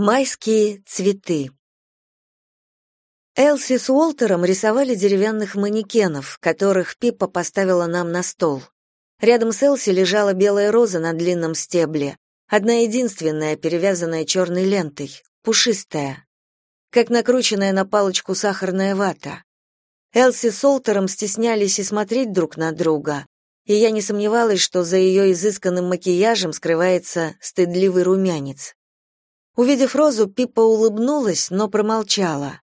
Майские цветы. Элси с Уолтером рисовали деревянных манекенов, которых Пиппа поставила нам на стол. Рядом с Элси лежала белая роза на длинном стебле, одна единственная, перевязанная черной лентой, пушистая, как накрученная на палочку сахарная вата. Элси с Уолтером стеснялись и смотреть друг на друга, и я не сомневалась, что за ее изысканным макияжем скрывается стыдливый румянец. Увидев розу, Пиппа улыбнулась, но промолчала.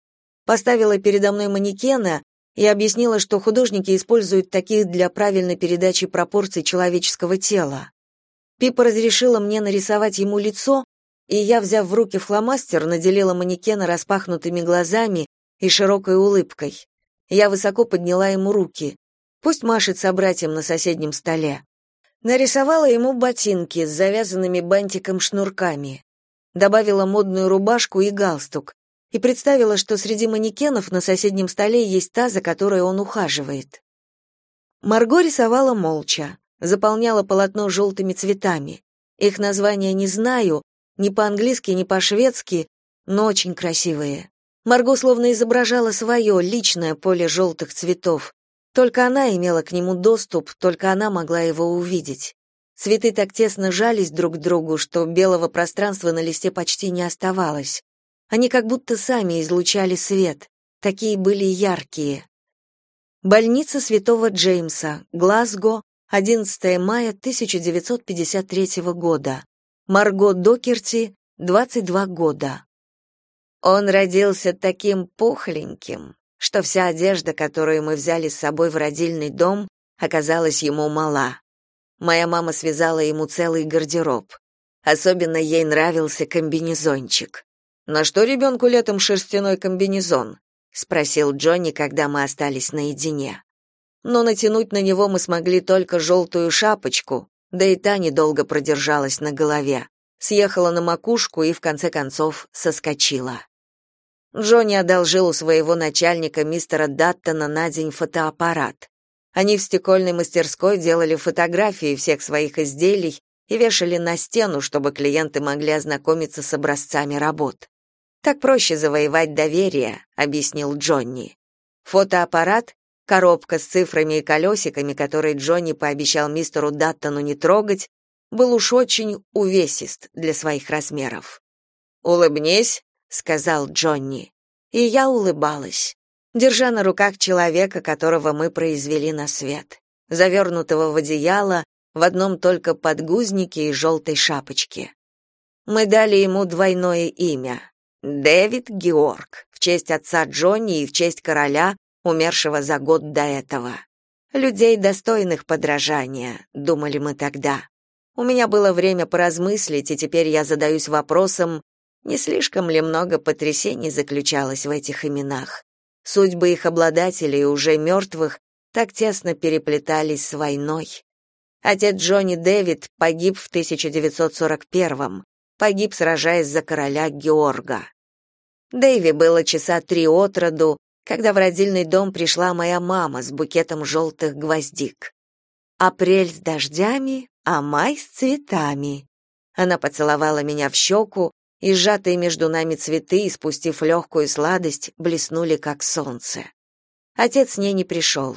Поставила передо мной манекена и объяснила, что художники используют таких для правильной передачи пропорций человеческого тела. Пиппа разрешила мне нарисовать ему лицо, и я, взяв в руки фломастер, наделила манекена распахнутыми глазами и широкой улыбкой. Я высоко подняла ему руки. Пусть машет собратьям на соседнем столе. Нарисовала ему ботинки с завязанными бантиком шнурками добавила модную рубашку и галстук и представила, что среди манекенов на соседнем столе есть та, за которой он ухаживает. Марго рисовала молча, заполняла полотно желтыми цветами. Их названия не знаю, ни по-английски, ни по-шведски, но очень красивые. Марго словно изображала свое личное поле желтых цветов. Только она имела к нему доступ, только она могла его увидеть. Цветы так тесно жались друг к другу, что белого пространства на листе почти не оставалось. Они как будто сами излучали свет, такие были яркие. Больница Святого Джеймса, Глазго, 11 мая 1953 года. Марго Докерти, 22 года. Он родился таким пухленьким, что вся одежда, которую мы взяли с собой в родильный дом, оказалась ему мала. Моя мама связала ему целый гардероб. Особенно ей нравился комбинезончик. «На что ребенку летом шерстяной комбинезон?» — спросил Джонни, когда мы остались наедине. Но натянуть на него мы смогли только желтую шапочку, да и та недолго продержалась на голове. Съехала на макушку и, в конце концов, соскочила. Джонни одолжил у своего начальника мистера Даттона на день фотоаппарат. Они в стекольной мастерской делали фотографии всех своих изделий и вешали на стену, чтобы клиенты могли ознакомиться с образцами работ. Так проще завоевать доверие, объяснил Джонни. Фотоаппарат, коробка с цифрами и колесиками, которые Джонни пообещал мистеру Даттону не трогать, был уж очень увесист для своих размеров. «Улыбнись», — сказал Джонни. И я улыбалась держа на руках человека, которого мы произвели на свет, завернутого в одеяло, в одном только подгузнике и желтой шапочке. Мы дали ему двойное имя — Дэвид Георг, в честь отца Джонни и в честь короля, умершего за год до этого. Людей, достойных подражания, думали мы тогда. У меня было время поразмыслить, и теперь я задаюсь вопросом, не слишком ли много потрясений заключалось в этих именах. Судьбы их обладателей, уже мертвых, так тесно переплетались с войной. Отец Джонни Дэвид погиб в 1941-м, погиб, сражаясь за короля Георга. Дэйви было часа три от роду, когда в родильный дом пришла моя мама с букетом желтых гвоздик. Апрель с дождями, а май с цветами. Она поцеловала меня в щеку, и сжатые между нами цветы, испустив легкую сладость, блеснули как солнце. Отец с ней не пришел.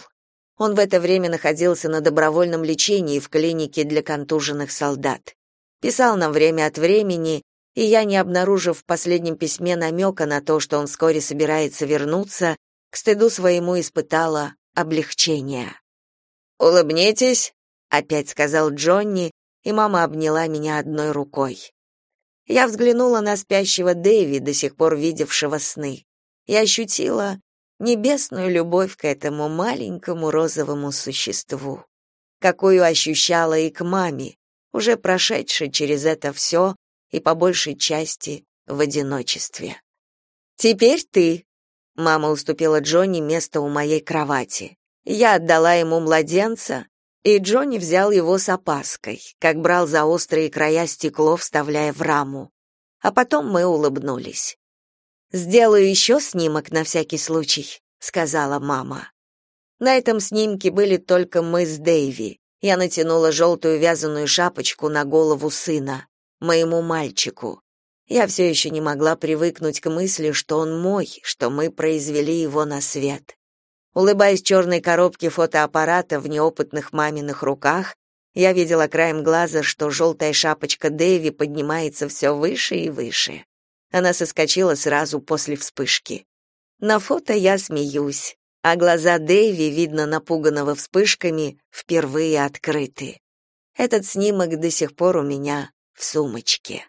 Он в это время находился на добровольном лечении в клинике для контуженных солдат. Писал нам время от времени, и я, не обнаружив в последнем письме намека на то, что он вскоре собирается вернуться, к стыду своему испытала облегчение. «Улыбнитесь», — опять сказал Джонни, и мама обняла меня одной рукой. Я взглянула на спящего Дэви, до сих пор видевшего сны, и ощутила небесную любовь к этому маленькому розовому существу, какую ощущала и к маме, уже прошедшей через это все и по большей части в одиночестве. «Теперь ты», — мама уступила Джонни место у моей кровати. Я отдала ему младенца, и Джонни взял его с опаской, как брал за острые края стекло, вставляя в раму. А потом мы улыбнулись. «Сделаю еще снимок на всякий случай», — сказала мама. На этом снимке были только мы с Дэйви. Я натянула желтую вязаную шапочку на голову сына, моему мальчику. Я все еще не могла привыкнуть к мысли, что он мой, что мы произвели его на свет. Улыбаясь черной коробке фотоаппарата в неопытных маминых руках, я видела краем глаза, что желтая шапочка Дэви поднимается все выше и выше. Она соскочила сразу после вспышки. На фото я смеюсь, а глаза Дэви, видно напуганного вспышками, впервые открыты. Этот снимок до сих пор у меня в сумочке.